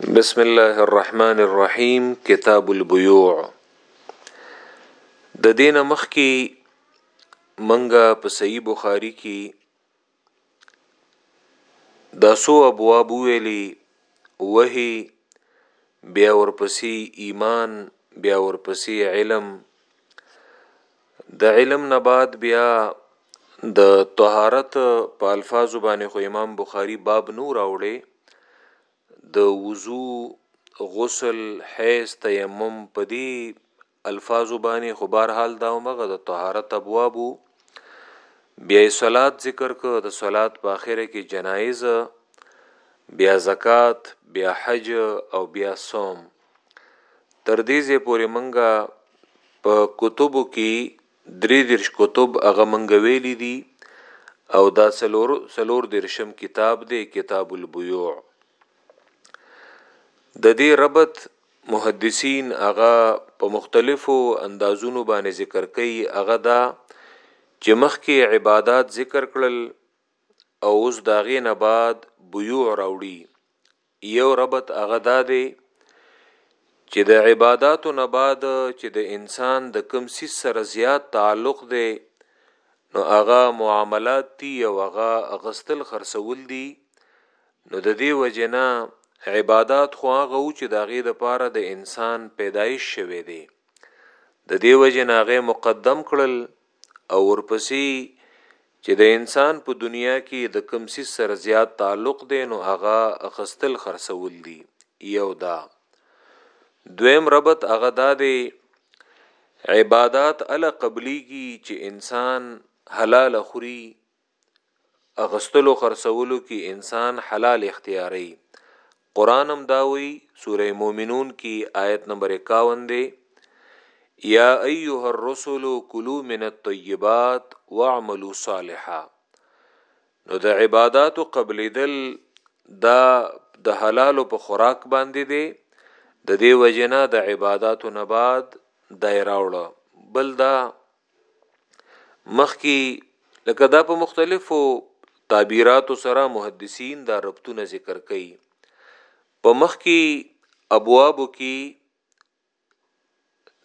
بسم الله الرحمن الرحیم کتاب البیوع د دین مخ کی منګه په صحیح بخاری کی دا سو ابواب ویلی وهی بیا ورپسې ایمان بیا ورپسې علم د علم نه بعد بیا د طهارت په الفاظو باندې خو امام بخاری باب نو راوړي د وضو غسل حیز تیمم په دی الفاظو باندې خو بهر حال دا مغه د طهارت ابوابو بیا صلات ذکر کو د صلات په اخره کې جنایز بیا زکات بیا حج او بیا صوم تر دې ځې پورې منګه په کتبو کې درې درش کتب هغه منګه ویلي دي او دا سلور سلور درشم کتاب دی کتاب البیوع د دې ربط محدثین هغه په مختلفو اندازونو باندې ذکر کوي هغه دا چې مخکې عبادت ذکر کړل او اوس داغې نه بعد بيوع راوړي يو ربط هغه دا دی چې د عباداتو نه بعد چې د انسان د کم سیس سره زیات تعلق دی نو هغه معاملات دي او هغه غستل خرڅول دي نو د دې وجنه عبادت خو هغه و چې د هغې د پاره د انسان پیدایش شوی دی د دې وجنه هغه مقدم کړل او ورپسې چې د انسان په دنیا کې د کوم څیز سره زیات تعلق دی نو هغه اخستل خرڅول دي یو دا دویم ربط هغه دا دی عبادت الا قبلیږي چې انسان حلال خوري اخستلو خرڅولو کی انسان حلال اختیاروی قرآن هم دا وایی سوره مومنون کی آیت نمبر اکاون دی یا ایها الرسل کلو من الطیبات واعملو صالحا نو د عباداتو قبلیدل دا د حلالو په خوراک باندې دی د دې وجنه د عباداتو نه بعد دایراوړه بل دا مخکې لکه دا په مختلفو تعبیراتو سره محدثین دا ربطونه ذکر کوي په مخ کې ابوابو کې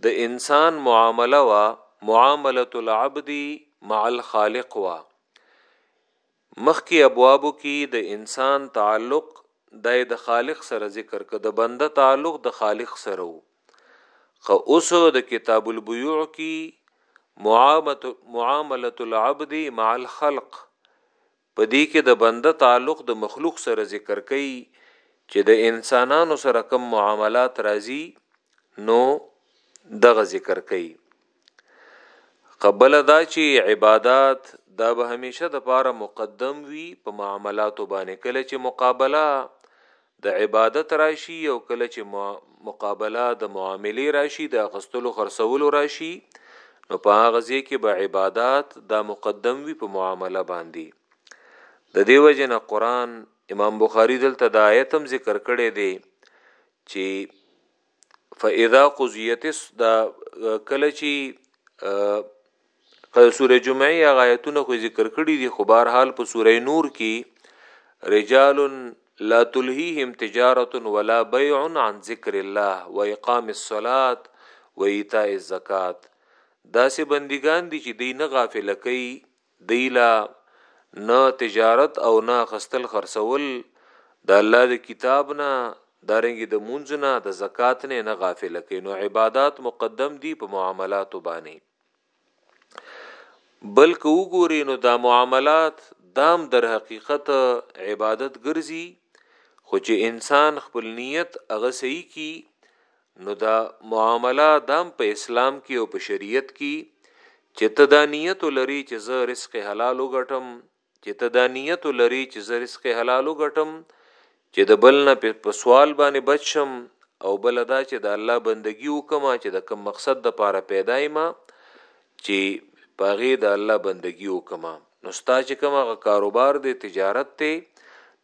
د انسان معامله وا معامله العبد مع الخالق وا مخکي ابوابو کي د انسان تعلق دای د خالق سره ذکر که د بنده تعلق د خالق سره وو خه اوس د کتاب البیوع کی معاملت العبد مع الخلق په دې کې د بنده تعلق د مخلوق سره ذکر کوي چې د انسانانو سره کوم معاملات راځي نو دغه ذکر کوي قبل دا چې عبادات دا به همیشه د پاره مقدم وي په معاملاتو باندې کله چې مقابله د عبادت راشي او کله چې مقابله د معاملې راشي د غستلو خرڅولو راشي نو په هغه ځای کې به عبادت دا مقدم وي په معامله باندې د دیو جن قران امام بخاری دلته د آیتم ذکر کړی دی چې فاذا قضیت دا کله چی قد سوره جمعه یا غایتونه خو ذکر کړی دي خو بهر حال په سوره نور کې رجال لا تلهیهم تجارت ولا بيع عن ذکر الله واقام الصلاه و ایتاء الزکات دا سه بندگان دي چې دی نه غافل کوي دوی له نه تجارت او نه اخستل خرڅول د الله د کتاب نه دارنګ د مونځ نه د زکات نه نه غافل کین نو عبادت مقدم دی په معاملاتو باندې بلکې وګوري نو دا معاملات دام در حقیقت عبادت ګرځي خو چې انسان خپل نیت هغه صحیح کی نو دا معامله دام په اسلام کی او په شریعت کی چې ته دا نیت لري چې زه رزق حلال وګټم چې ته دا نیت لري چې زه رزق حلال وګټم چې د بل نه په سوال باندې بچم او بل دا چې د الله بندگی وکم چې د کوم مقصد د پاره پیدا ما چې پاغه د الله بندگی وکم نو ستا چې کومه کاروبار دی تجارت ته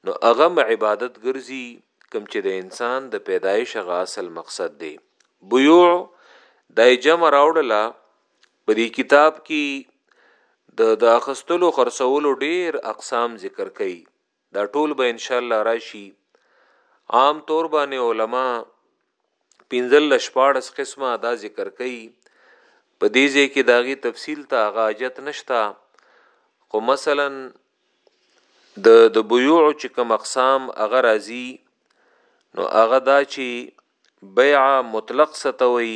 نو اغم عبادت ګرځي کوم چې د انسان د پیدایش غا اصل مقصد دی بيوع دای جمع راوړله په دې کتاب کې د د اخستلو خرڅولو ډیر اقسام ذکر کړي دا ټول به ان شاء الله راشي عام طور باندې علما پنځل لشپارس قسمه دا ذکر کړي په دې ځای کې داغي تفصیل ته غاجت نشتا خو مثلا د د بيوع چې کوم اقسام هغه راځي نو هغه دا چې بيع مطلق ستوي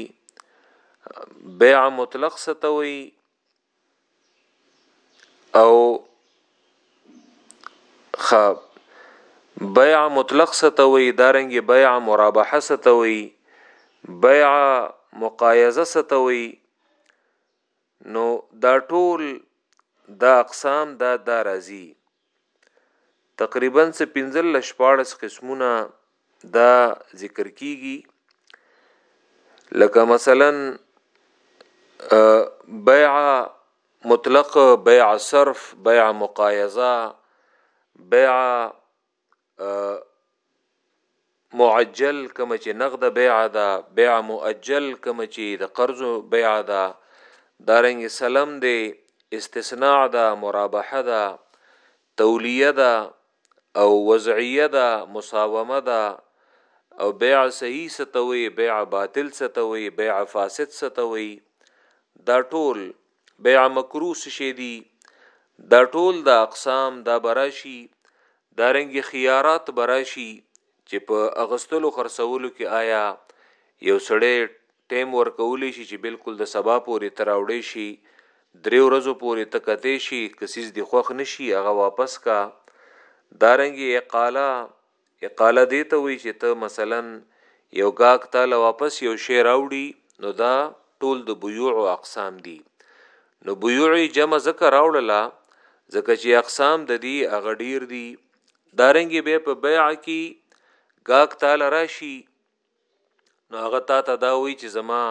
بيع مطلق ستوي او خاب بيع مطلق ستوي دارنګ بيع مرابحه ستوي بيع مقايزه ستوي نو دا ټول دا اقسام دا دا راځي تقریبا څه 15 لش 14 قسمونه دا ذکر کیږي لکه مثلا بيع مطلق بيع صرف بيع مقايضه بيع معجل کوم چې نقد بیع ده بیع مؤجل کوم چې د قرض بیع ده دارنګ سلام دی استثناء ده مرابحه ده تولیه ده او وضعیه ده مساومه ده او بیع صحیح ستوي بیع باطل ستوي بیع فاسد ستوي دا ټول بيع مکروه څه شي دي دا ټول د اقسام دا براشي دا رنګ خيارات براشي چې په اغستلو خرڅولو کې آیا یو سړی ټیم ورکولی شي چې بالکل د سبا پورې تراوړې شي درې ورځو پورې تکته شي کسیز دی خوخ نشي هغه واپس کا دارنګي اقاله اقاله دې ته وایي چې ته مثلا یو ګاک تاله واپس یو شی راوړي نو دا ټول د بیوع او اقسام دي نو بیوع جمع ذکر راوړله ځکه چې اقسام د دې هغه ډیر دي دارنګي به په بیع کې ګاک تاله راشي نو هغه تا ته دا وایي چې زما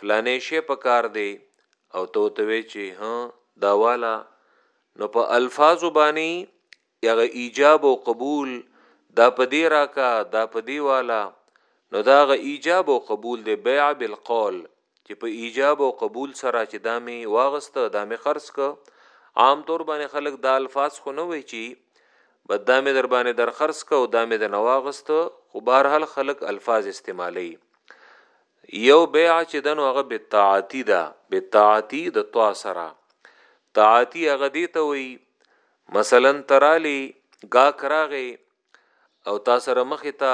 فلانې شی په کار دی او ته ته وی چې ها دا والا نو په الفاظ باندې هغه ایجاب او قبول دا په دې راکه دا په دې والا نو دا هغه ایجاب او قبول دی بیع بالقول چې په ایجاب او قبول سره چې دا می واغسته دا می خرڅ ک عام طور باندې خلک دا الفاظ خو نه وای چی بد دا می در باندې در خرڅ ک او دا می د نواغسته خو بهر حل خلک الفاظ استعمالی یو بیع چې دنو هغه بالطاعتی دا بالطاعتی د طا سره طاعتی هغه دی ته وی مثلا ته رالې ګاک راغې او تا سره مخې ته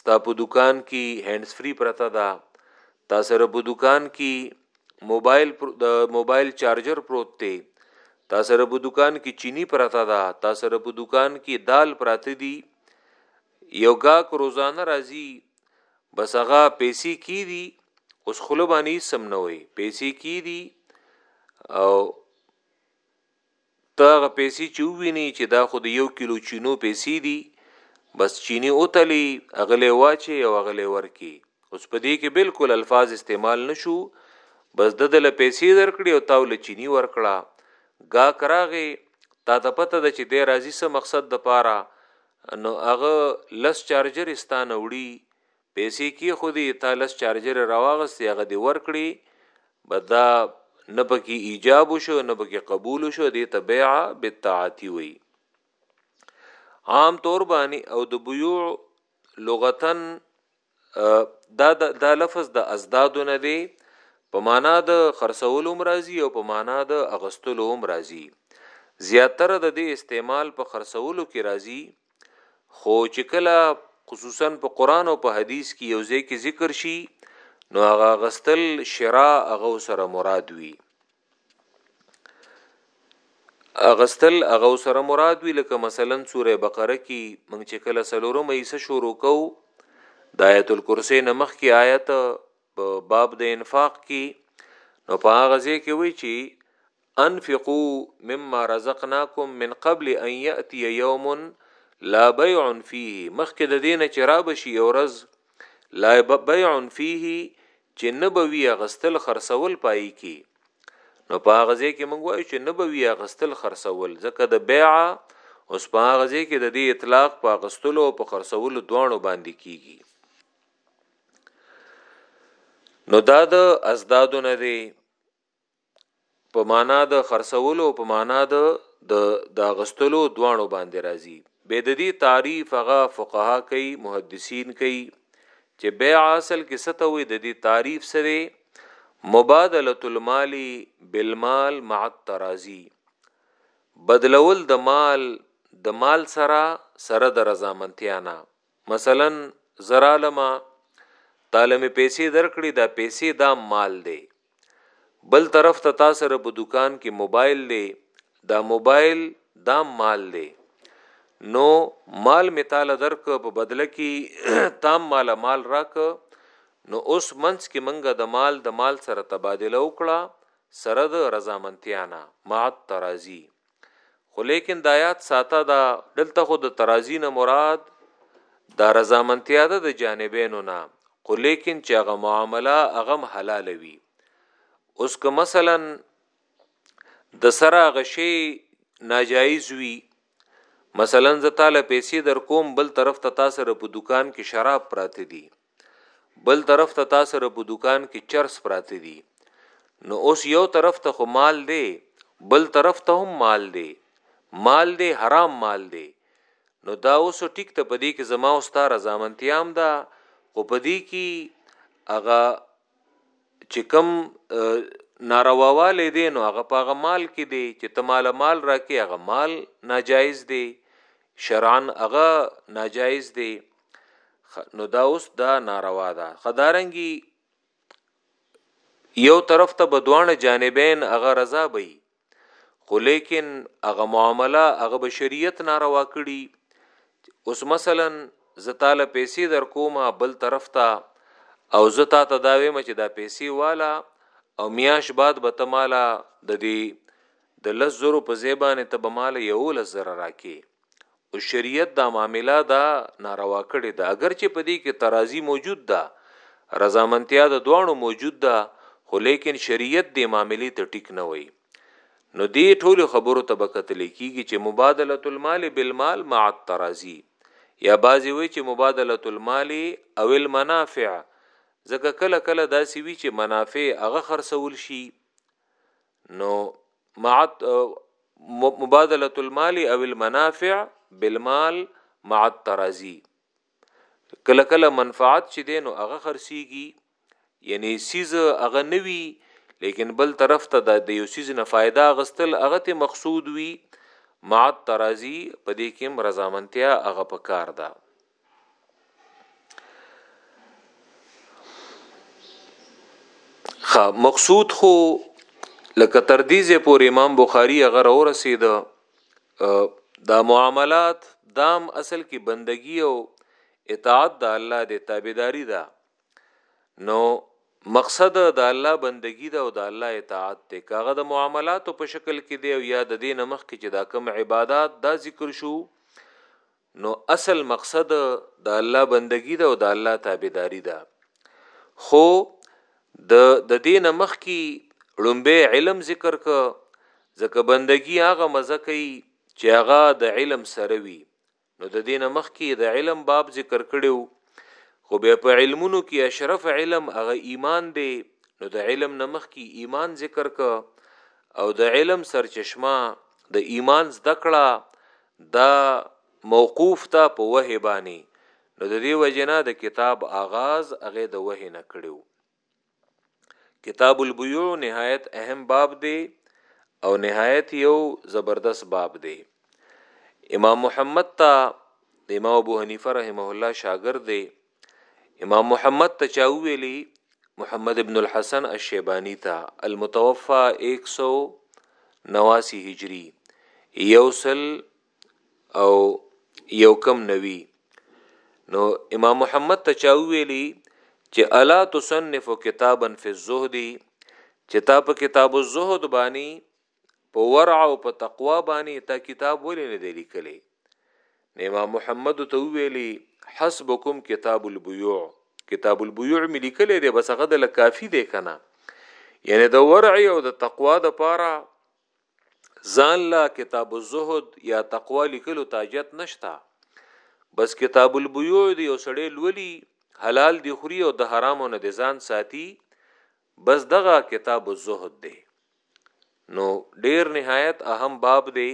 ستا په دکان کې هینډز فری پرته ده تا سره په دکان کې موبایل د موبایل چارجر پروت دی تا سره په دکان کې چینی پراته ده تا سره په دکان کې دال پراته دي یو گاک روزانه راځي بس هغه پیسې کی دي اوس خلبانی سم نه وي پیسې کی دي او ته هغه پیسی چی ووینی چی دا خو د یو کیلو چینو پیسی دی بس چینی وتلی هغه لی واچی او هغه لی ورکی اوس په دی کی بلکل الفاظ استعمال نشو بس ده دله پیسی درکړی او تاو له چینی ورکړه ګاک راغی تاته پته ده چی دی راځی څه مقصد دپاره نو هغه لس چارجری ستانه وړی پیسی کیښودی تا لس چارجر راواغستی هغه دی ورکړی بس دا نه پکی ایجاب وشو نه پکی قبول وشو دی ته بیع بالتعاتی وی عام طور بانی او د بیوع لغتن دا د دا لفظ د ازداد نه دی په معنا د خرڅولو مرضی او په معنا د اغستلو مرضی زیاتره د دې استعمال په خرڅولو کې راځي خو چې کله خصوصا په قران او په حدیث کې یو ځای کې ذکر شي نو هغه غستل شرا هغه سره مراد وي اغستل هغه سره مراد وی لکه مثلا سوره بقره کې موږ چې کله سلورم ایسه شروع کو د آیت الکرسی نمخ کې آیت په باب د انفاق کې نو په هغه ځای کې وی چې انفقو مما رزقناکم من قبل ان یاتی یوم لا بیع فیه مخکې د دینه چې را بشي اورز لا بیع فیه چې نبوی غستل خرڅول پای کی نو په غزه کې موږ وایو چې نبوی غستل خرڅول ځکه د بیع اوس په غزه کې د دې اطلاق په غستلو او په خرڅولو دوانو باندې کیږي نو دا د ازدادونه دی په معنا د خرڅولو او په معنا د د داغستلو دواړو باندې راځي به د دې تعریف هغه فقها کوي محدثین کوي چې بیع اصل کې ستوي د دې تعریف سره مبادله المال بالمال مع الترازی بدلول د مال د مال سره سره د رضامندتیا نه مثلا زه رالم تاله مې پیسې درکړي دا پیسې دا مال دی بل طرف ته تا سره په دکان کې موبایل دی دا موبایل دا مال دی نو مال می تعالی درک په بدله کې تام مال مال راک نو اوس منځ کې منګه د مال د مال سره تبادله وکړه سره د رضامندتیا نه مع ترازی خو لیکن د آیات ساته دا دلته خو د ترازی نه مراد دا رضامندتیا ده د جانبینو نه خو لیکن چې هغه معامله هغه حلال وي اوس که مثلا د سره غشي ناجایز وي مثلا زه تعالی پیسې در کوم بل طرف ته تاسو په دکان کې شراب پراته دي بل طرف ته تا سره په دکان کې چرس پراته دي نو اوس یو طرف ته خو مال دی بل طرف ته هم مال دی مال دی حرام مال دی نو دا اوس ټیک ته پدې کې زما او ستاره ځامنتیام ده خو پدې کې هغه چې کم نارواواله دی نو هغه په هغه مال کې دی چې ته مال مال راکې هغه مال ناجایز دی شرعن هغه ناجایز دی نو دا اوس دا ناروا ده خدارنګي یو طرف ته بدوانه جانبین هغه رضا بې خو لیکن هغه معامله هغه بشریت ناروا کړي اوس مثلا زتاله پیسې در کومه بل طرف ته او زتا ته دا ویم چې دا پیسې والا او میاش بعد به تمالا د دې د لزرو په زیبانه ته به مال یو لزر راکې او شریعت دا معامله دا ناروا کړې ده اگر چې په دې کې ترازی موجود ده رضامندتیا د دوانو موجود ده خو لیکن شریعت دې معاملې ته ټیک نه وای نو دې ټول خبرو ته بکتل کیږي چې مبادله المال بالمال مع الترازی یا بعضی وی چې مبادله المال او المنافع ځکه کله کله داسې وی چې منافع هغه خرڅول شي نو مع مبادله المال او المنافع بالمال مع الترازی کله کله منفعت چې دین او هغه خرسيږي یعنی سیز هغه نوي لیکن بل طرف ته د یو سیز نه فائدہ غستل هغه ته مقصود وي مع الترازی په دې کې رضامندتیا هغه پکار ده خا مقصود خو لکه تر دې ځې پورې امام بخاری هغه را ورسید دا معاملات دام اصل کې بندگی او اطاعت د الله د تابعداري ده نو مقصد د الله بندگی ده او د الله اطاعت ته کاغه د معاملاتو په شکل کې دی او یا د دین مخ کې چې دا کم عبادت دا ذکر شو نو اصل مقصد د الله بندګی ده او د الله تابعداري ده خو د د دین مخ کی ړومبه علم ذکر ک ځکه بندگی هغه مزه کوي چې هغه د علم سره وي نو د دین مخ کی د علم باب ذکر کړو خو به په علمونو کې اشرف علم هغه ایمان دی نو د علم نمخ کی ایمان ذکر ک او د علم سرچشمه د ایمان زدکړه دا موقوف ده په وحې باندې نو د دې وجې نه د کتاب آغاز هغه د وحې نه کړي وو. کتاب البیوع نهایت اهم باب دی او نهایت یو زبردست باب دی. امام محمد ته د امام ابو حنیفه رحمه الله شاګرد دی امام محمد ته چا ویلی محمد ابن الحسن الشیبانی ته المتوفا 189 هجری یوسل او یو کم نوی نو امام محمد ته چا ویلی چې الا تصنف کتابا فی الزهد چې تا په کتاب الزهد باندې په ورع او په تقوا باندې تا کتاب ولې نه دی لیکلی نو امام محمد ته ویلی حسبکم کتاب البیوع کتاب البیوع مې لیکلی دی بس هغه د کافی دی کنه یعنی د ورع او د تقوا د پاره ځان لا کتاب الزهد یا تقوا لیکلو تاجت نشتا بس کتاب البیوع دی او سړی لولي حلال دی خوري او د حرامو نه د ځان ساتي بس دغه کتاب الزهد دی نو ډیر نهایت اهم باب دی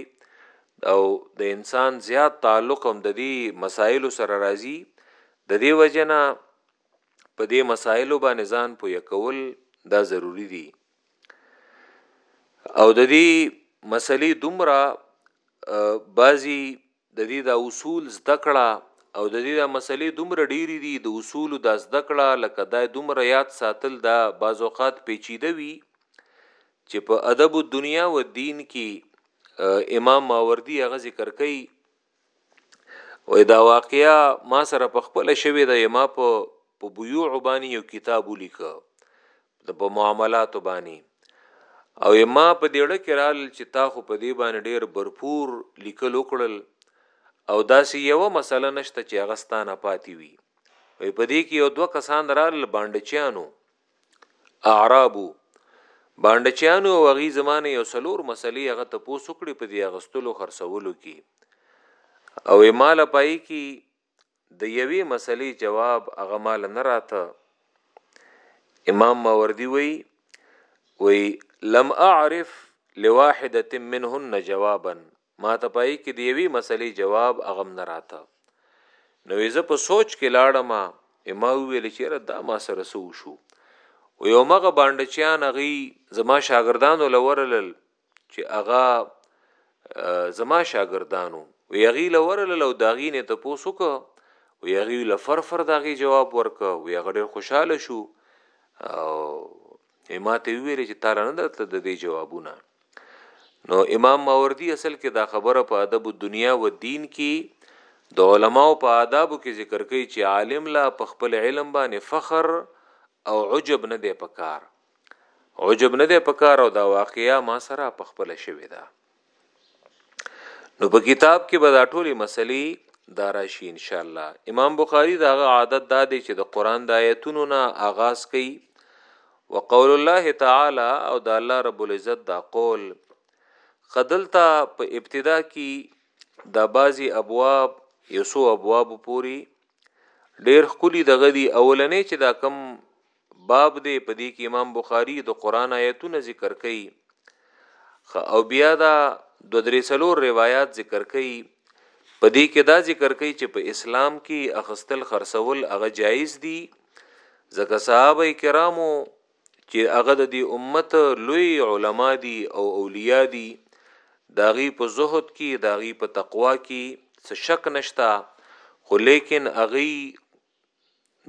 او د انسان زیات تعلق هم د دې مسایلو سره راځي د دې وجنه په دې مسایلو باندې ځان پوی کول دا ضروری دي او د دې مسلې دومره بعضی د دې دا اصول زده کړه او د دې دا مسئلې دومره ډېرې دي، د اصولو دا زده کړه لکه دا یې دومره یاد ساتل دا بعض اوقات پېچیده وي چې په ادب الدنیا والدین کې امام ماوردی هغه ذکر کوي وې دا واقعیا ما سره په خپل شوی د ما په په بيوع باندې یو کتاب ولیکه د په معاملاتو باندې او ما په دیړه کې رال چې تا خو په دې باندې ډیر برپور لیکل وکړل او داسې یو مسله نشته چې هغه ستانه پاتې وي وي په دې کې یو دوه کسان رال باندچیانو اعرابو باندچیانو او غي زمانه یو سلور مسلې هغه ته پوسوکړي په دې غستلو خرڅولو کې او مال پای کې د یوې مسلې جواب هغه مال نه راته امام ماوردی وی وی لم اعرف لواحده منهن جوابا ما ته پای کې د یوې مسلې جواب هغه نه راته نو زه په سوچ کې لاړم ما ویل چې را دا ما سره سو شو و یو مغه باندې چان غي زما شاګردانو لورلل چې اغا زما شاګردانو وی هغه لورل لو داغي نه ته پوسوک وی هغه لفر فر داغي جواب ورک وی هغه ډیر خوشاله شو او ما ته ویل چې تعالی نه درته د دې جوابونه نو امام ماوردی اصل کې دا خبره په ادب دنیا و دین کې د علماو په آدابو کې ذکر کوي چې عالم لا په خپل علم باندې فخر او عجب نه دی پکار عجب نه دی پکار او دا واقعیا ما سره په خپل شوی دا نو په کتاب کې به دا ټولې مسلې دا راشي ان شاء الله امام بخاری داغه عادت دا دی چې د قران د آیتونو نه آغاز کوي وقول الله تعالی او د الله رب العزت دا قول خدلتا په ابتدا کې د بازي ابواب یسو ابواب پوری ډیر خولي دغه دی اولنې چې دا کم باب دی په دې کې امام بخاری د قران آیتونه ذکر کوي خ او بیا دا دو درې څلور روایت ذکر کوي په دې کې دا ذکر کوي چې په اسلام کې اخستل خرڅول هغه جایز دي ځکه صحابه کرامو چې هغه د دې امت لوی علما دي او اولیاء دي داغي په زهد کې داغي په تقوا کې څه شک نشتا خو لیکن اغي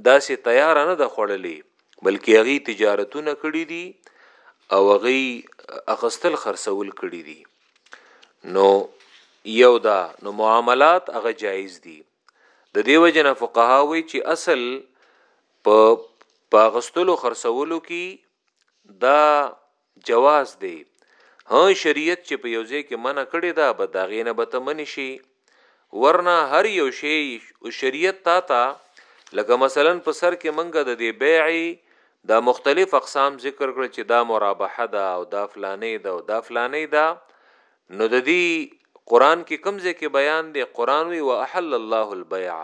داسې تیار نه د خوړلې بلکې هغه تجارتونه کړی دي او هغه اغستل خرڅول کړی دي نو یو دا نو معاملات هغه جایز دي د دیو جن فقها وی چې اصل په پاغستلو خرڅولو کې دا جواز دی هه شریعت چې په یو ځای کې منع کړی دا به دا غینه به ته منی شي ورنه هر یو شی او شریعت تا ته لکه مثلا په سر کې منګه د دې بیع دا مختلف اقسام ذکر کړ چې دا مرابحه ده او دا فلانه ده او دا فلانه ده نو د دې قران کې کوم ځای کې بیان دی قران وی واحل الله البيع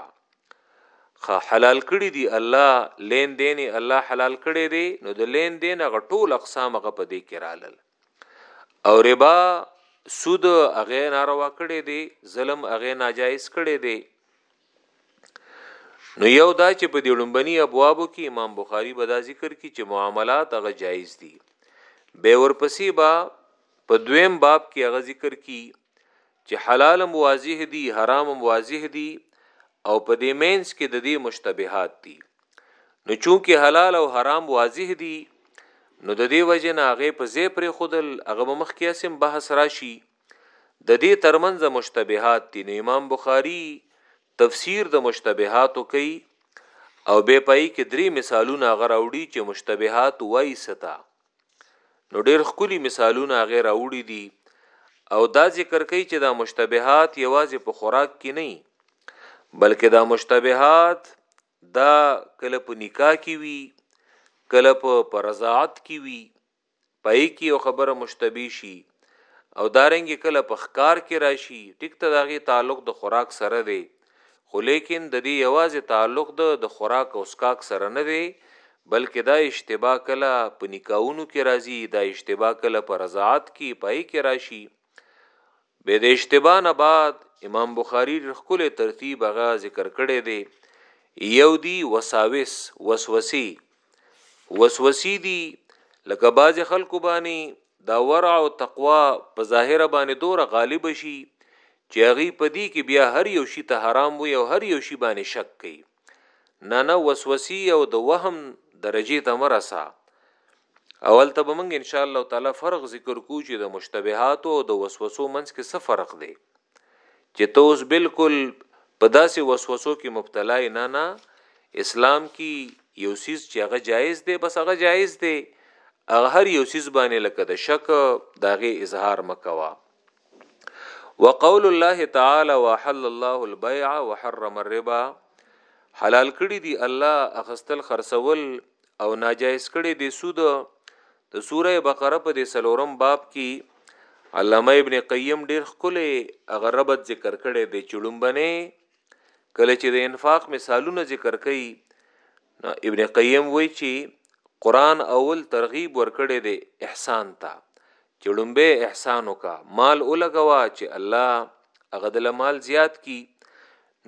خا حلال کړی دی الله لین دین الله حلال کړی دی نو د لین دین غ ټول اقسام غ په دې کې رالل او ربا سود هغه ناروا کړی دی ظلم هغه ناجایز کړی دی نو یو دا چې په دې لومبني ابوابو کې امام بخاری به دا ذکر کړي چې معاملات هغه جایز دي به ورپسې با په دویم باب کې هغه ذکر کړي چې حلالم واضح دي حرامم واضح دي او په دې مینس کې د دې مشتبهات دي نو چونکه حلال او حرام واضح دي نو د دې وجه نه هغه په زی پر خودل هغه مخ کې اسیم بحث راشي د دې ترمنځ مشتبهات دي نو امام بخاری تفسیر د مشتبهاتو کوي او به پای کې درې مثالونه غراوړي چې مشتبهات وایي ستا نو ډیر خکلی مثالونه هغه راوړي دي او دا ذکر کوي چې دا مشتبهات یوازې په خوراک کې نه بلکې دا مشتبهات دا کله په نکاح کې وي کله په رضاعت کې وي پای کې یو خبره مشتبه شي او دارنګ کله په ښکار کې راشي ټیک ته داغي تعلق د خوراک سره دی خو لیکن د دې یوازې تعلق د د خوراک او سکاک سره نه دی بلکې دا اشتباه کله په نکاحونو کې راځي دا اشتباه کله په رضاعت کې پای کې راشي به د اشتباه نه بعد امام بخاری خپل ترتیب هغه ذکر کړی دی یو دی وساوس وسوسی وسوسی دی لکه باز خلکو باندې دا ورع او تقوا په ظاهره باندې دوره غالب شي چې هغه په دې کې بیا هر یو شي ته حرام وي او هر یو شي باندې شک کوي نه نه وسوسي او د وهم درجه ته مرسا اول ته به موږ ان شاء الله تعالی فرق ذکر کو چې د مشتبهات او د وسوسو منځ کې څه فرق دی چې ته اوس بالکل په داسې وسوسو کې مبتلا نه نه اسلام کې یو سیز چې هغه جایز دی بس هغه جایز دی هغه هر یو سیز باندې لکه د شک داغه اظهار مکوا وقول الله تعالی وحل الله البيع وحرم الربا حلال کړی دی الله اخستل خرڅول او ناجایز کړی دی سود د سوره بقره په دې څلورم باب کې علامه ابن قیم ډیر ښکلی هغه ربط ذکر کړی دی چې لومبنه کله چې د انفاق مثالونه ذکر کړي نو ابن قیم وایي چې قران اول ترغیب ورکړی دی احسان ته چې لومبه احسان وکا مال ولګوا چې الله هغه د مال زیات کی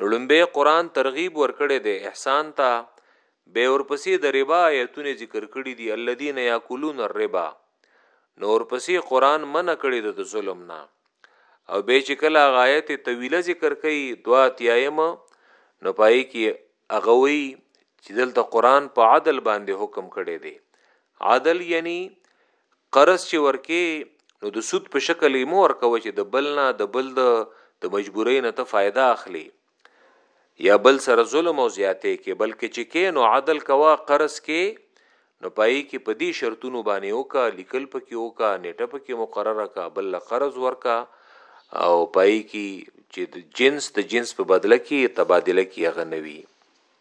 نو لومبه قران ترغیب ورکړی دی احسان ته بیا ورپسې د ربا آیتونه ذکر کړي دي الذين ياكلون الربا نو ورپسې قران منع کړي د ظلم نه او به چې کله غایت طویله ذکر کوي دوا تیایم نو پای کې اغوي چې دلته قران په عدل باندې حکم کړي دي عدل یعنی قرض چې ورکه نو د سود په شکل یې مو ورکوي چې د بل نه د بل د د مجبورۍ نه ته فایده اخلي یا بل سره ظلم او زیاتې کې بلکې چې کې نو عدل کوا قرض کې نو پای کې په دې شرطونو باندې وکا لیکل پکې وکا نیټه پکې مقرره کا بل قرض ورکا او پای کې چې د جنس د جنس په بدله کې تبادله کې هغه نوي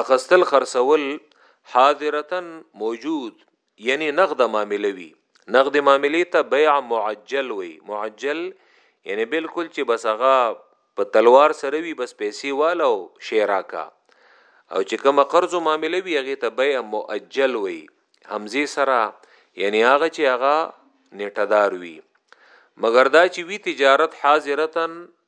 اخستل خرڅول حاضرتا موجود یعنی نقد معامله وی نقد معامله ته بیع معجل وی معجل یعنی بالکل چې بس هغه په تلوار سره وی بس پیسې والو شیرا کا او چې کوم قرض معاملې وی هغه ته بیع مؤجل وی حمزه سره یعنی هغه چې هغه نیټدار وی مګر دا چې وی تجارت حاضرتن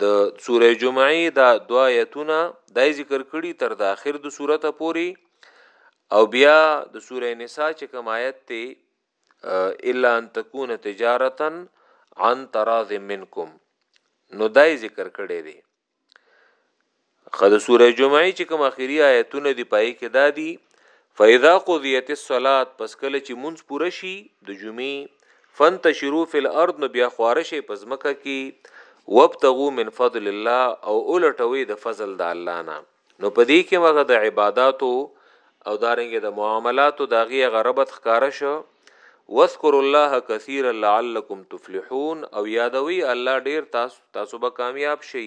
د سوره جمعه دا دو آیتونه دای ذکر کړي تر د اخر د سورته پوری او بیا د سوره نساء چې کوم آیت ته الا ان تکون تجارتا عن تراض منکم نو دای ذکر کړي دي خد سوره جمعه چې کوم اخیری آیتونه دی پای کې دادی فاذا قضیت الصلاه پس کله چې مونږ پوره شي د جمعې فنتشرو فی الارض نو بیا خوارشه پس مکه کې وابتغوا من فضل الله او اولټوي د فضل د الله نه نو په دې کې مغه د عبادتو او دارنګ د معاملاتو داغي غربت ښکارا شو واذکر الله کثیرا لعلکم تفلحون او یادوي الله ډیر تاسو تاسو به کامیاب شئ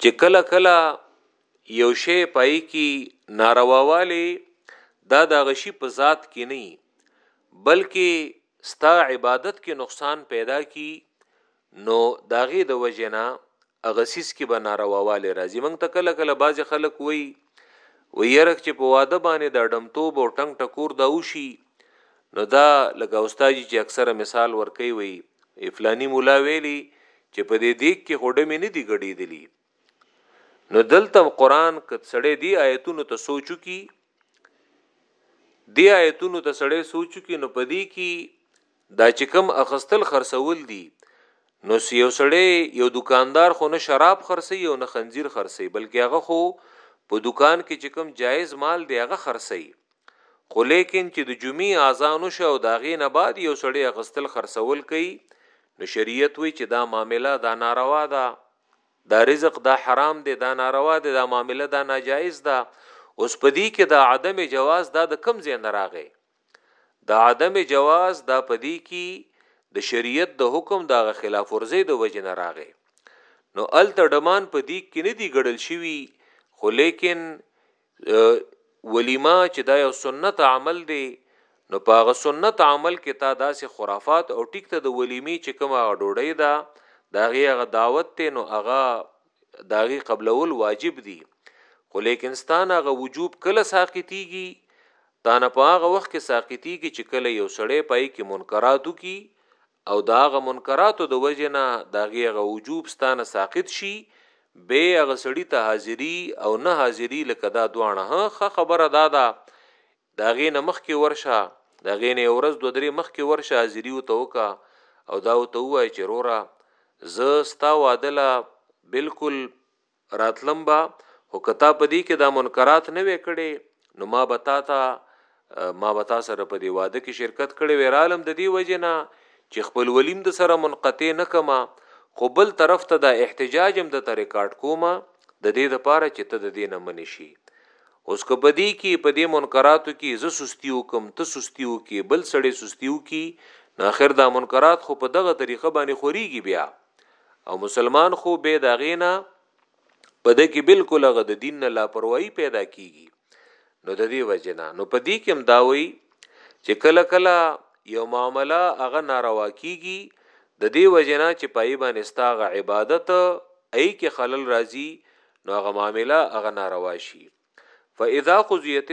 چې کله کله یو شی پای کی نارواوالی دا د غشي په ذات کې نه بلکې ستا عبادت کې نقصان پیدا کی نو داغه د وجنا اغسیس کې به نارواواله راځي موږ ته کله کله باز خلک وای ویرک چې په واده باندې د ډمتوب او ټنګ ټکور دا وشي نو دا لکه استاجي چې اکثره مثال ورکوي وي فلاني مولا ویلي چې په دې دیک کې خو ډمې نه دي ګډېدلي نو دلته قران کڅ سړې دی آیتونو ته سوچو کی دی آیتونو ته سړې سوچو کی نو پدی کی دا چې کم اخستل خرڅول دي نو یو سړې یو دکاندار خو نه شراب خرڅي او نه خنزیر خرڅي بلکې هغه خو په دکان کې چې کم جایز مال دی هغه خرڅي خو لیکن چې د جمعې اذان وشو او دا غې نه بعد یو سړی اغستل خرڅول کوي نو شریعت وی چې دا معامله دا ناروا ده دا رزق دا حرام دی دا ناروا دی دا معامله دا ناجایز ده اوس پدی کې دا عدم جواز دا د کم زین راغی دا عدم جواز دا پدی کې د شریعت د حکم دا خلاف ورزي د وجه نه راغی نو ال تډمان پدی کې نه دی ګړل شوی خو لیکن ولیما چې دا یو سنت عمل دی نو پاغه سنت عمل کې تا داسې خرافات او ټیک ته د ولیمی چې کومه ډوډۍ ده دا غي هغه دعوت ته نو هغه داغي قبلول واجب دي خو لیکن ستانه هغه وجوب کله ساقطيږي تانه په هغه وخت کې ساقطيږي چې کله یو سړی پای کې منکراتو کی او د هغه منکراتو د وجې نه د هغې هغه وجوب ستانه ساقط شي بې هغه سړي ته حاضري او نه حاضري لکه دا دوانه ښه خبره دا ده د هغې نه مخکې ورشه د هغې نه ورځ دوه درې مخکې ورشه حاضري ورته وکړه او دا ورته ووایه چې روره زه ستا وادله بالکل راتلم به خو که تا په دې کې دا منکرات نه وې کړي نو ما به تا ته ما به تا سره په دې واده کې شرکت کړي وې رالم د دې وجې نه چې خپل ولیم د سره منقطع نه کما خو بل طرف ته دا احتجاج هم د ته ریکارډ کومه د دې د پاره چې ته د دې نه منې شي اوس که په دې کې په دې منکراتو کې زه سستی وکم ته سستی وکې بل سړی سستی وکي نو اخر دا منکرات خو په دغه طریقه باندې خوريږي بیا او مسلمان خو به دا غینا په د کې بالکل هغه د دین نه لاپروايي پیدا کیږي نو د دې وجنه نو په دې کې هم دا وایي چې کله کله یو معامله هغه ناروا کیږي د دې وجنه چې پای باندې ستاغه عبادت ای کې خلل راځي نو هغه معامله هغه ناروا شي فاذا قضیت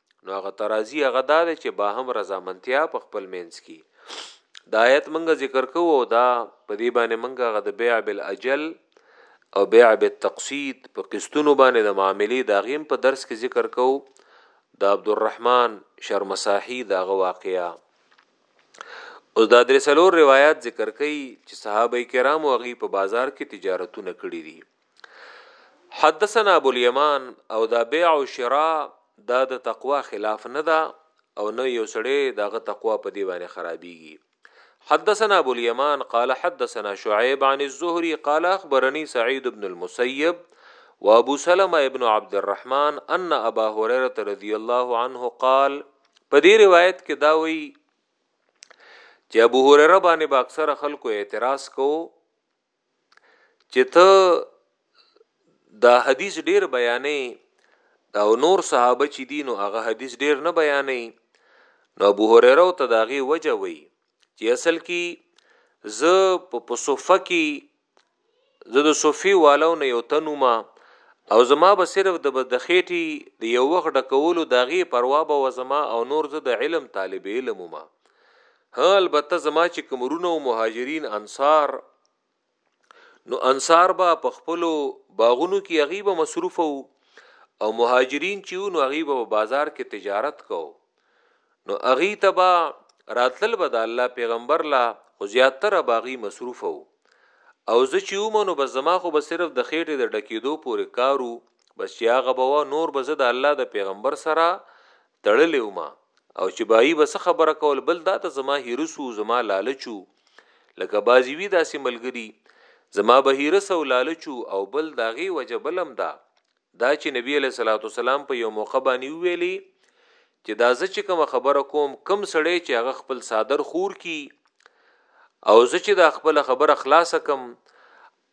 نو هغه ترازی هغه دا دی چې با هم رضامندتیا په خپل مینس کی دا آیت منګه ذکر کوو او دا په دې باندې منګه غد بیع بالاجل او بیع بالتقسید په قسطونو باندې د معاملې دا غیم په درس کې ذکر کوو د عبدالرحمن شرمساحی دا غ واقعیا اوس دا درې سلور روایت ذکر کوي چې صحابه کرام او غي په بازار کې تجارتونه کړی دي حدثنا ابو اليمان او دا بيع او شراء دا د تقوا خلاف نه ده او نه یو سړی دغه تقوا په دی باندې خرابيږي حدثنا ابو اليمان قال حدثنا شعيب عن الزهري قال اخبرني سعيد بن المسيب وابو سلمة ابن عبد الرحمن ان ابا هريره رضی الله عنه قال په دې روایت کې دا وی چې ابو هريره باندې با اکثر خلکو اعتراض کوو چې ته دا حدیث ډیر بیانې دا نور صحابه چې دین او هغه حدیث ډیر نه بیانې نو ابو هريره او تداغي وجه وي چې اصل کې ز په صوفه کې زه د صوفي والو نه یو تنوما او زما به صرف د بدخېټي د یو وخت ډکولو داغي پروا به وزما او نور زه د علم طالب علم ما هه البته زما چې کوم رونه او مهاجرین انصار نو انصار به په خپل باغونو کې غیبه مصروف وو او مهاجرین چې نو هغه په بازار کې تجارت کو نو هغه تبا راتل به د الله پیغمبر لا خو زیاتره باغی مصروف وو او زه چې ومنو بس زما خو به صرف د خېټې د ډکېدو پورې کارو بس چې هغه به نور به زه د الله د پیغمبر سره تړلی وما او چې بایی به څه خبره کول بل دا ته زما هیرسو زما لالچو لکه بازی وی داسې ملګری زما به هیرس او لالچو او بل داغي وجه بلم دا دا چې نبی علیہ الصلوۃ والسلام په یو موقع باندې ویلی چې دا زه چې کوم خبره کوم کم سړی چې هغه خپل صادر خور کی او زه چې دا خپل خبره خلاصه کم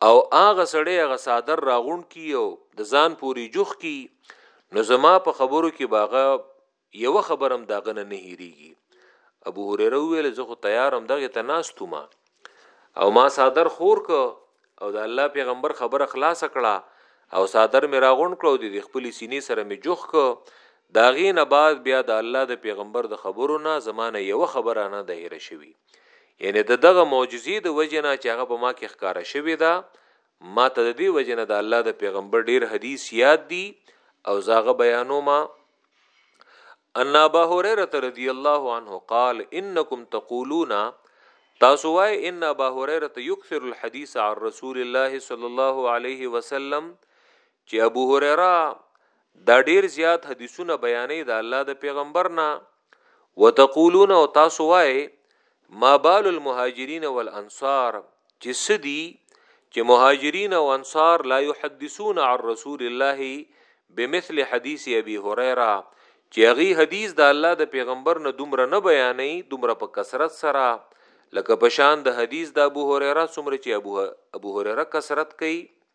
او هغه سړی هغه څادر راغونډ کړي او د ځان پورې جوخت کړي نو زما په خبرو کې به هغه یوه خبره هم د هغه نه نه هېرېږي. ابو هریره وویل زه خو تیار همدغې ته ناست وم او ما څادر خور کړ او د الله پیغمبر خبره خلاصه کړه او څادر مې راغونډ کړ او د دې خپلې سینې سره مې جوخت کړ، د هغې نه بعد بیا د الله د پیغمبر د خبرو نه زما نه یوه خبره نه ده هېره شوې. یعنې د دغه معجزې د وجې نه چې هغه په ما کې ښکاره شوې ده ما ته د دې وجې نه د الله د پیغمبر ډیر حدیث یاد دي او زاغه بیانو ما ان ابا هريره رضی الله عنه قال انکم تقولون تاسو وای ان ابا هريره یکثر الحديث عن رسول الله صلی الله علیه وسلم چې ابو هريره دا ډیر زیات حدیثونه بیانې د الله د پیغمبر نه وتقولون او تاسو وای ما بال المهاجرین والانصار چې سدي چې مهاجرین او انصار لا يحدثون عن رسول الله بمثل حدیث ابي هريره چې هغه حدیث د الله د پیغمبر نه دومره نه بیانې دومره په کثرت سره لکه پشان د حدیث د ابو هريره څومره چې ابو ابو هريره کثرت کوي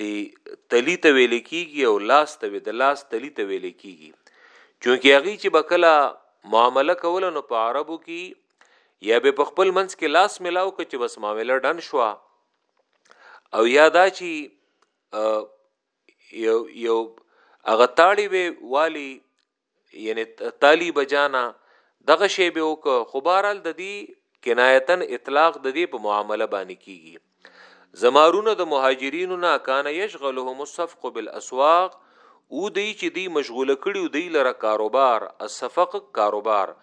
دی تلی ته ویل کیږي او لاس ته د لاس تلی ته ویل کیږي چونکی هغه چې بکلا معامله کوله نو په عربو کې یا به په خپل منځ کې لاس ملاو ک چې بس معامله ډن شو او یا دا چې یو یو هغه تاړي وی والی یعنی طالب جانا دغه شی به وک خو بهرال د دې کنایتن اطلاق د دې په معامله باندې کیږي زمارونه د مهاجرینو نه کان یشغلهم الصفق بالاسواق او دی چې دی مشغوله کړیو دی لره کاروبار الصفق کاروبار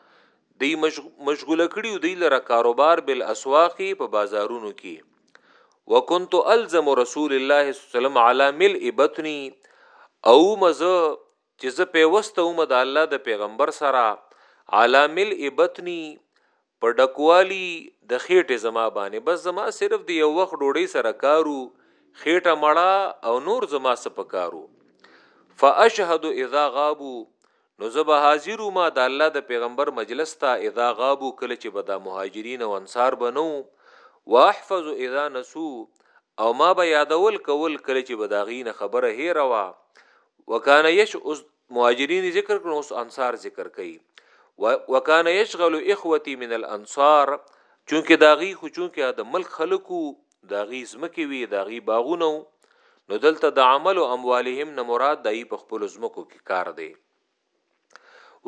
دی مشغوله کړیو دی لره کاروبار بالاسواق په بازارونو کې وکنت الزم رسول الله صلی الله علیه وسلم علی ملء بطنی او مزه چې زه پيوسته وم د الله د پيغمبر سره، علی ملء بطني، په ډکوالي د خېټې زما باندې، بس زما صرف د يو وخت ډوډۍ سره کار و، خېټه مړه او نور زما څه په کار و، فاشهد اذا غابو، نو زه به حاضر وم د الله د پيغمبر مجلس ته اذا غابو کله چې به دا مهاجرين او انصار به نه وو، واحفظ اذا نسو، او ما به يادول کول کله چې به د هغوی نه خبره هېره وه، وکانه یش اوس مهاجرین ذکر کړو اوس انصار ذکر کوي وکانه یشغل اخوتی من الانصار چونکه داغي خو چونکه د ملک خلکو داغي زمکه وی داغي باغونه نو دلته د عمل او اموالهم نه مراد دای په خپل زمکو کې کار دی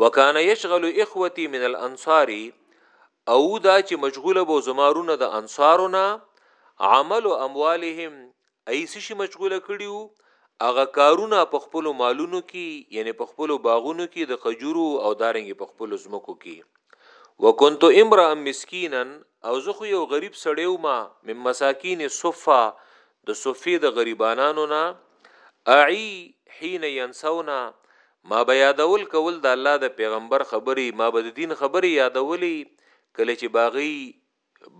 وکانه یشغل اخوتی من الانصار او دا چې مشغوله بو زمارونه د انصارونه عمل او اموالهم ایس شي مشغوله کړیو هغه کارونه په خپل مالونو کې یعنی په خپل باغونو کې د خجورو او دارنګ په خپل زمکو کې وکنت امرا مسکینا او زه خو یو غریب سړیو ما مم مساکین صفه د صفې د غریبانانو نه اعی حين ينسونا ما به یادول کول د الله د پیغمبر خبرې ما به د دین خبرې یادولې کله چې باغی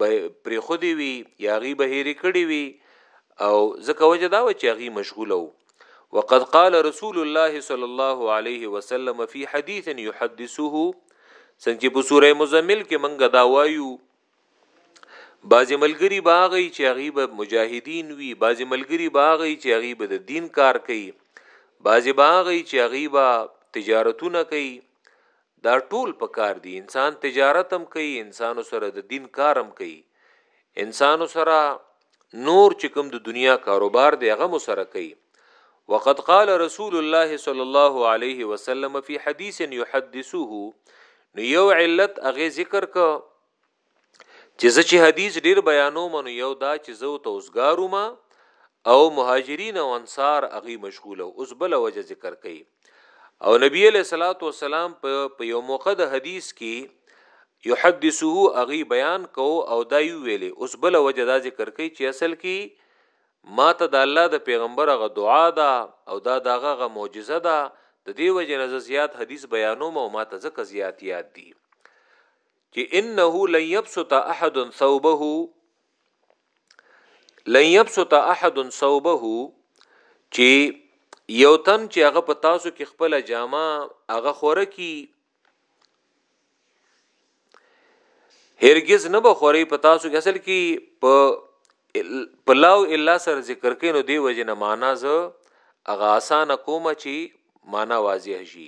به پرې خو دی وی یا غي به هېری کړی وی او ځکه وجه دا و چې غي مشغوله وو وقد قال رسول الله صلى الله عليه وسلم في حديث يحدثه څنګه په سوره مزمل کې منګه دا وایو بعضی ملګری باغی چې هغه به مجاهدین وی بعضی ملګری باغی چې هغه به د دین کار کوي بعضی باغی چې هغه به تجارتونه کوي دا ټول په کار دي انسان تجارت هم کوي انسانو سره د دین کارم کوي انسانو سره نور چې کوم د دنیا کاروبار دی هغه مو سره کوي وقد قال رسول الله صلی الله علیه وسلم فی حدیث یحدثه نو یو علت هغه ذکر ک چې زه چې حدیث ډیر بیانوم نو یو دا چې زه ته اوسګارو ما او مهاجرین او انصار هغه مشغوله اوس بل وجه ذکر کړي او نبی علیہ الصلوۃ والسلام په یو موقع د حدیث کې یحدثه اغي بیان کو او دا یو ویلې اوس بل وجه دا ذکر کوي چې اصل کې ما ته د الله د پیغمبر غ دعا ده او دا دغه غ معجزه ده د دې وجه نه زیات حدیث بیانوم او ما ته ځکه زیات یاد دي چې انه لن يبسط احد ثوبه لن يبسط احد صوبه چې یو تن چې هغه په تاسو کې خپل جامه هغه خوره کی هرگز نه به خوري په تاسو کې اصل کې په پلاو الا سر ذکر کینو دی وجنه معنا ز اغه آسان کومه چې معنا واضح شي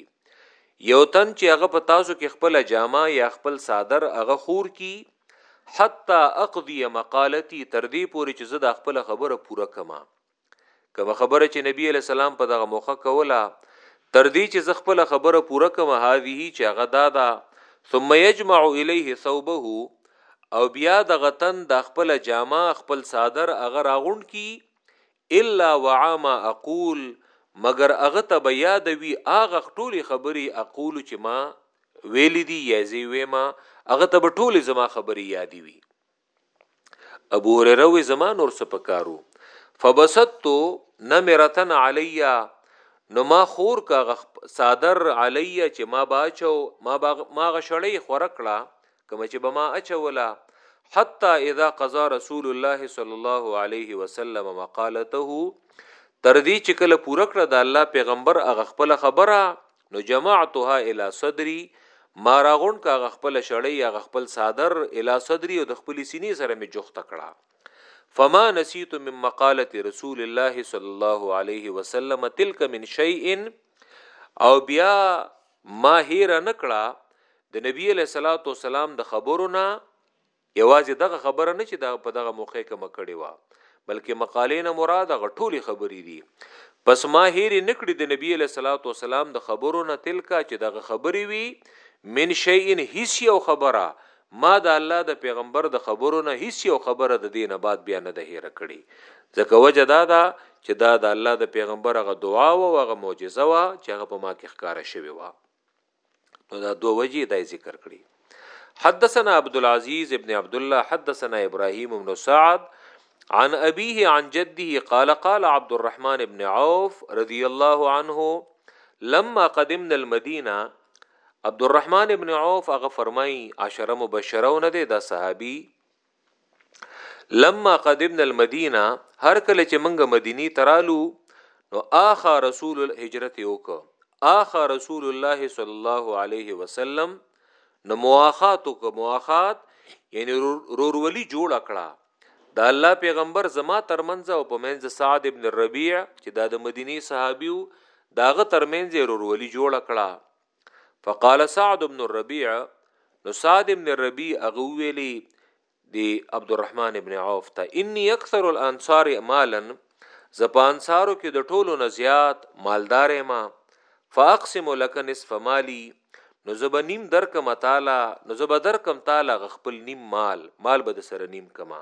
یو تن چې هغه په تاسو کې خپل جامه یا خپل صادر هغه خور کی حتی اقضی مقالتی تر دې پورې چې زه د خپل خبره پوره کما کوم خبره چې نبی علی سلام په دغه موخه کوله تر دې چې زه خپل خبره پوره کما هذه چې هغه دادا ثم یجمع الیه ثوبه او بیا د غتن د خپل جامه خپل صادر هغه راغون کی الا وعاما اقول مګر هغه ته به یاد وي هغه ټولې خبرې اقول چې ما ویلې دي یا زی ویما هغه ته به ټولې زما خبرې یادې وي ابو هريره وې زما نور څه پکارو فبسطت نمرتن علیا نو ما خور کا صادر علیا چې ما باچو ما باغ ما غشړې خورکړه کوم چې بما اچولا حتا اذا قضا رسول الله صلی الله علیه وسلم مقالته تر دې چې کله پوره کړ د الله پیغمبر هغه خپل خبره نو جماعتها الی صدری ما راغون کا هغه خپل شړی هغه خپل صادر الی صدری او د خپل سینې سره می جوخت کړه فما نسیت من مقاله رسول الله صلی الله علیه وسلم تلک من شیء او بیا ما هیر نکړه د نبی علیه الصلاة والسلام د خبرو نه یوازې دغه خبره نه چې دا په دغه موقع کې مکړې و بلکې مقالې نه مراد غ ټولې خبرې دي پس ما هیر نکړي د نبی علیه الصلاة والسلام د خبرو نه تلکا چې دغه خبرې وي من شیئن هیڅ یو خبره ما د الله د پیغمبر د خبرو نه هیڅ یو خبره د دینه بعد بیا نه د هیر کړي ځکه وجه دا ده چې دا د الله د پیغمبر هغه دعا او هغه معجزه وا چې هغه په ما کې ښکارا شوی و نو دا دوه وجې دای ذکر کړی حدثنا عبد العزيز ابن عبد الله حدثنا ابراهيم بن سعد عن ابيه عن جده قال قال عبد الرحمن بن عوف رضي الله عنه لما قدمنا المدينه عبدالرحمن ابن عوف هغه فرمای عشره مبشرون دي د صحابي لما قدمنا المدینه هر کله چې منګه مدینی ترالو نو آخا رسول الهجرت وک آخا رسول الله صلی الله علیه وسلم نو مواخات وک مواخات یعنی رورولي جوړ کړه دا الله پیغمبر زما ترمنځ او په منځ سعد ابن الربيع چې دا د مدینی صحابیو داغه ترمنځ رورولي جوړ کړه فقال سعد بن الربيع نو سعد بن الربيع هغه ویلي دی عبد الرحمن ابن عوف ته انی اکثر الانصار مالا زپانصارو کې د ټولو نه زیات مالدار ما فاقسم لك نصف مالی نو زب نیم درکم تعالی نو زب درکم تعالی خپل نیم مال مال به سره نیم کما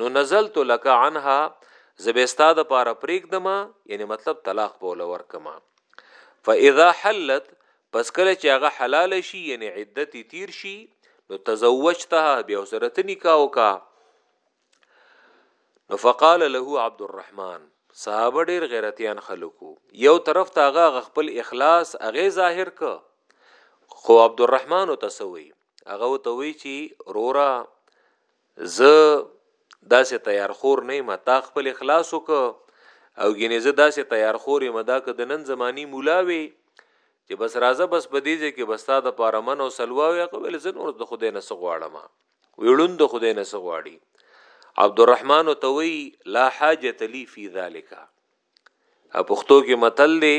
نو نزلت لك عنها زبستا د پاره پریکدما یعنی مطلب طلاق بوله ورکما فاذا حلت پس کله چې هغه حلال شي یعنی عدت تیر شي نو تزوجتها بیا سره ته نکاح وکا نو فقال له عبد الرحمن صحابه ډیر غیرتيان خلکو یو طرف ته هغه خپل اخلاص هغه ظاهر ک خو عبد الرحمن تسوي هغه ته وی چی رورا زه داسې تیار خور نه یم تا خپل خلاص وک او ګینه زه داسې تیار خور یم دا که د نن زمانی مولا وی چې بس راځه بس بدیزه کې بستا د پاره من او سلوا وی قبل زن اور د خدای نه سغواړم ویړون د خدای نه سغواړي عبدالرحمن توي لا حاجت لي في ذلك ا پښتو کې متل دی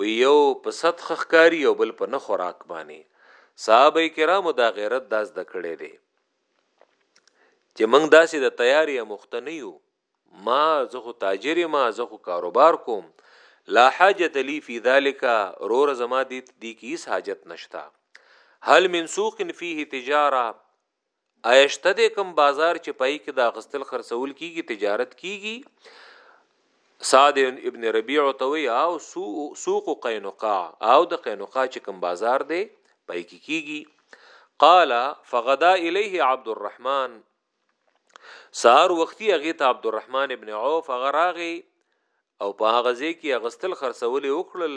و یو په سطخ خکاری او بل په نه خوراک باندې صحابه کرامو دا غیرت داس د کړي دي چې موږ داسې د تیاری اموخته نه یو ما زه خو تاجر ما زه خو کاروبار کوم لا حاجت لی فی ذالک رور زما دی دی کی اس حاجت نشتا هل من سوق فيه تجاره ایشته د کم بازار چې پای کې دا غستل خرڅول کیږي تجارت کیږي سعد ابن ربيع ته وی او سوق قينقاع او د قينقاع چې کوم بازار دی پای کې کیږي قال فغدا الیه عبد الرحمن سار وختي هغه ته عبد الرحمن ابن عوف هغه راغی او په هغه ځای کې غستل خرڅولې وکړل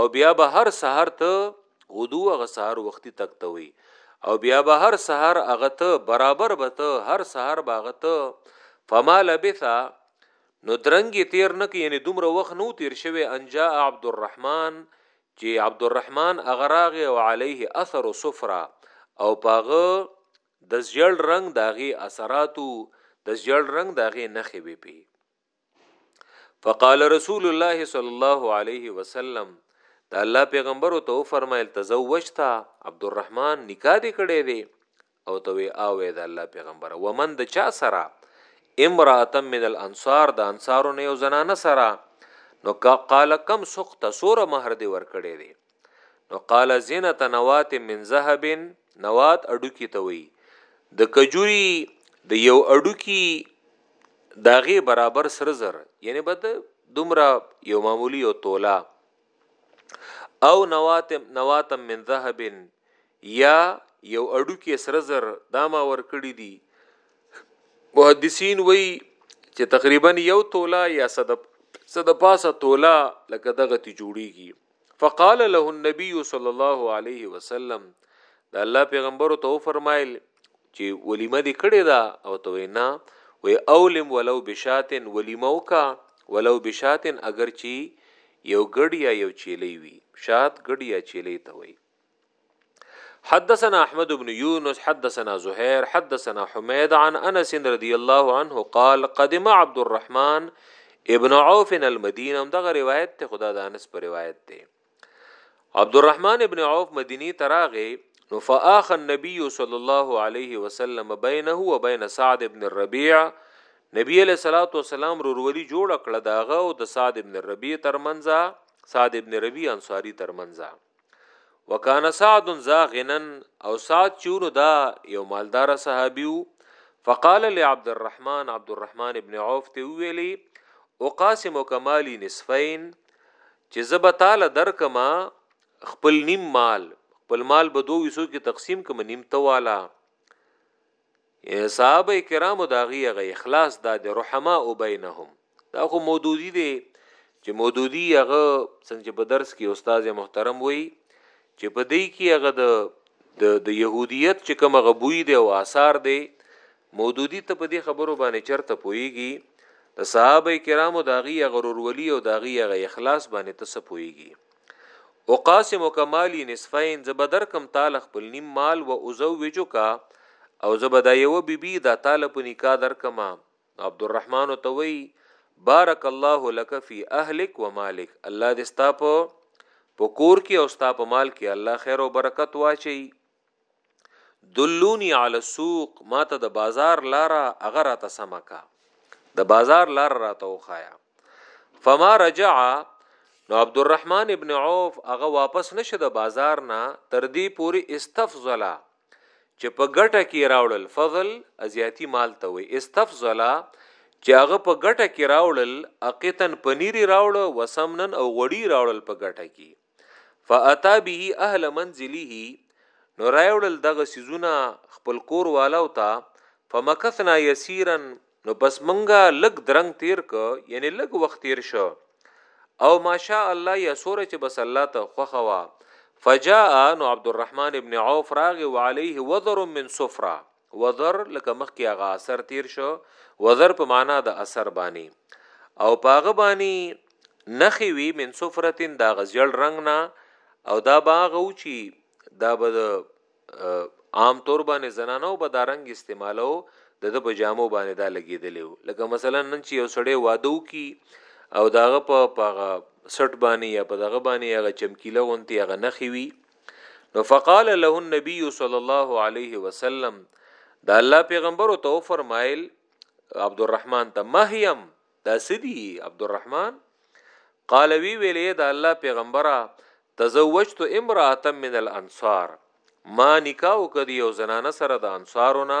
او بیا به هر سحر ته غدو هغه سحر وختي تک ته وي او بیا به هر سحر هغه ته برابر به ته هر سحر به هغه ته فما لبثا نو درنګي تیر نک یعنی دومره وخت نو تیر شوی انجا عبد الرحمن چې عبد الرحمن اغراغه او علیه اثر صفرا او پاغه د زیړ رنگ داغه اثراتو د زیړ رنگ داغه نخې وی پی فقال رسول الله صلی الله علیه وسلم دا الله پیغمبر او تو فرمایل تزوجتا عبد الرحمن نکاح دې کړې دې او تو او دا الله پیغمبر ومن د چا سره امراه من الانصار د انصارو نه یو زنانه سره نو قال کم سخت سور مہر دې ور کړې دې نو قال زینت نوات من ذهب نوات اډو کی ته وی د کجوري د یو اډو کی داغه برابر سر زر یعنی بد دومره یو معمولی او تولا او نوات نوات من ذهب یا یو اډو کی سر زر دا ما ور کړی دی محدثین وی چې تقریبا یو تولا یا صد صد پاسه تولا لکه دغه تی جوړیږي فقال له النبي صلی الله علیه وسلم د الله پیغمبر ته فرمایل چې ولیمه دې کړې ده او ته نه وی اولم ولو بشاتن ولیمه وکا ولو بشاتن اگر چی یو ګډ یا یو چیلی وی شات ګډ یا چیلی ته وی حدثنا احمد بن يونس حدثنا زهير حدثنا حميد عن انس رضي الله عنه قال قدم عبد الرحمن ابن عوف المدينه دغه روایت ته خدا د انس پر روایت ته عبد الرحمن ابن عوف مديني تراغه نو فاخ النبي صلى الله عليه وسلم بينه وبين سعد ابن الربيع نبی علیہ الصلوۃ والسلام رورولي جوړ کړه داغه او د سعد ابن الربيع ترمنځه سعد ابن ربيع انصاری ترمنځه وکانه سعد زاغنن او سعد چونو دا یو مالدار صحابیو فقال لعبد الرحمن عبد الرحمن ابن عوف ته ویلی او قاسم کمالی نصفین چې زب تعالی درکما خپل نیم مال خپل مال به دوه وسو کې تقسیم کوم نیم توالا صحابه کرامو دا غي غي اخلاص دا د رحماء بینهم دا خو مودودی دی چې مودودی هغه څنګه په درس کې استاد محترم وای چې په دې کې هغه د د د يهودیت چې کوم غبوی دی او آثار دی مودودی ته په دې خبرو باندې چرته پويږي د صحابه کرامو دا غي غرور ولی او دا غي غي اخلاص باندې ته سپويږي او قاسم کمالی نصفین زبدر کم تعالی خپل نیم مال و ازوجو کا او زبدا یو بی بی دا تعالی په نکاح درکما عبدالرحمن توي بارک الله لك فی اهلک و مالک الله دې ستا په پکور کې او ستا په مال کې الله خیر او برکت واچي دلونی علی السوق ما ته د بازار لاره هغه راته سمه کا د بازار لاره راته وخایا فما رجع نو عبدالرحمن ابن عوف هغه واپس نشه د بازار نه تر دې پوری استفزلا چې په ګټه کې راوړل فضل ازیاتی مال ته وي استفزلا چې هغه په ګټه کې راوړل اقیتن پنیری راوړ وسمنن او غوړی راوړل په ګټه کې فاتا به اهل منزله نو راوړل دغه سيزونه خپل کور والا او تا فمکثنا یسیرا نو پس منګه لګ درنګ تیر ک یعنی لګ وخت تیر شو او ماشاء الله یا سوره چې بس الله ته خوخه وا فجاء نو عبد الرحمن ابن عوف راغ وعليه وذر من صفرا وذر لکه مخکې هغه اثر تیر شو وذر په معنا د اثر بانی او پاغه بانی نخي وی من صفرتن دا غزل رنگ نه او دا باغ او چی دا به عام طور باندې زنانو به دا رنگ استعمالو د د بجامو باندې دا لګیدلی لکه مثلا نن چې یو سړی وادو کی او داغه په پاغه سټ باندې یا په دغه باندې هغه چمکیله غونتی هغه نخي وی نو فقال له النبي صلى الله عليه وسلم دا الله پیغمبر او تو فرمایل عبد الرحمن ته مهیم دا سدی عبد الرحمن قال وی ویلې دا الله پیغمبره تزوجت امراه من الانصار ما نکاح کړی او زنانه سره د انصارونه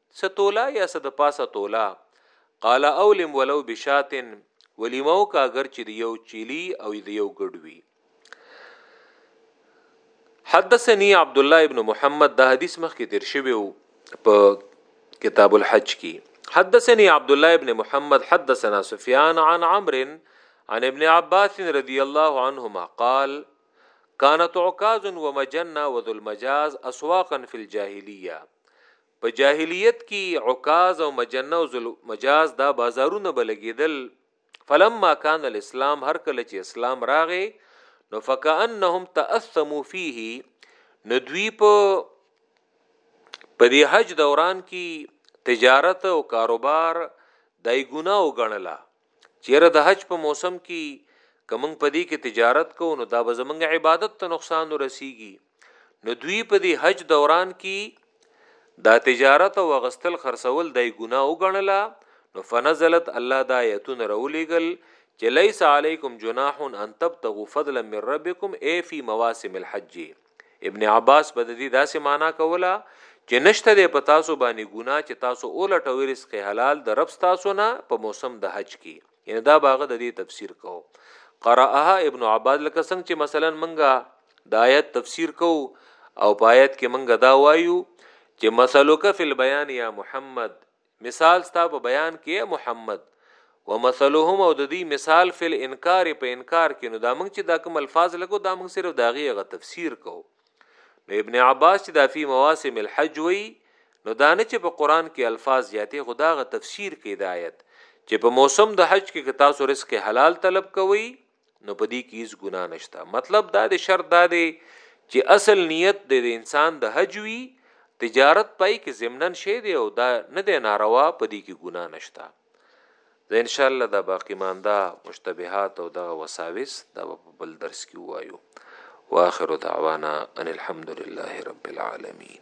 څه تولا یا څه د پاسه تولا قال اولم ولو بشاة ولیمه وکا اگر چې د یو چیلی او د یو ګډ وي حدثني عبد الله ابن محمد دا حدیث مخکې تیر شوی وو په کتاب الحج کې حدثني عبد الله ابن محمد حدثنا سفيان عن عمرو عن ابن عباس رضی الله عنهما قال كانت عكاز ومجنة وذو المجاز اسواقا في الجاهليه په جاهلیت کی عکاز او مجنه او ذل مجاز دا بازارونه بلګیدل فلما کان الاسلام هر کله چې اسلام راغې نو فکانهم تاثمو فيه نو دوی په پدې حج دوران کې تجارت او کاروبار دای ګناه وګڼله چیرې د حج په موسم کې که موږ په دې کې تجارت کوو نو دا به زموږ عبادت ته نقصان ورسیږي نو دوی په دې حج دوران کې دا تجارت او غستل خرڅول دای ګناه وګڼله نو فنزلت الله دا آیتون رولېګل چې ليس علیکم جناح ان تبتغوا فضلا من ربکم ای فی مواسم الحج ابن عباس په دې داسې معنی کوله چې نشته د پتا سو باندې ګنا چې تاسو اولټوي رزق حلال د رب تاسو نه په موسم د حج کې یعنی دا باغه د دې تفسیر کو قرأها ابن عباس لکه څنګه چې مثلا منګه د آیت تفسیر کو او په آیت کې منګه دا وایو چې مثلک فی البیان یا محمد مثال ستا په بیان کې محمد ومثلهم او د دې مثال فل انکار په انکار کې نو دا موږ چې دا کوم الفاظ لګو دا موږ صرف دا غیغه تفسیر کو نو ابن عباس چې دا فی مواسم الحج وی نو دا نه چې په قران کې الفاظ زیاتې خداغه تفسیر کې د آیت چې په موسم د حج کې تاسو رزق حلال طلب کوئ نو په دې کې هیڅ ګناه نشته مطلب دا دی شرط دا دی چې اصل نیت د انسان د حج وی تجارت پای کې ضمنن شی دی او دا نه دی ناروا په دې کې ګناه نشته زه ان شاء الله دا باقی مانده مشتبهات او دغه وساوس دا په بل درس کې وایو واخر دعوانا ان الحمد لله رب العالمین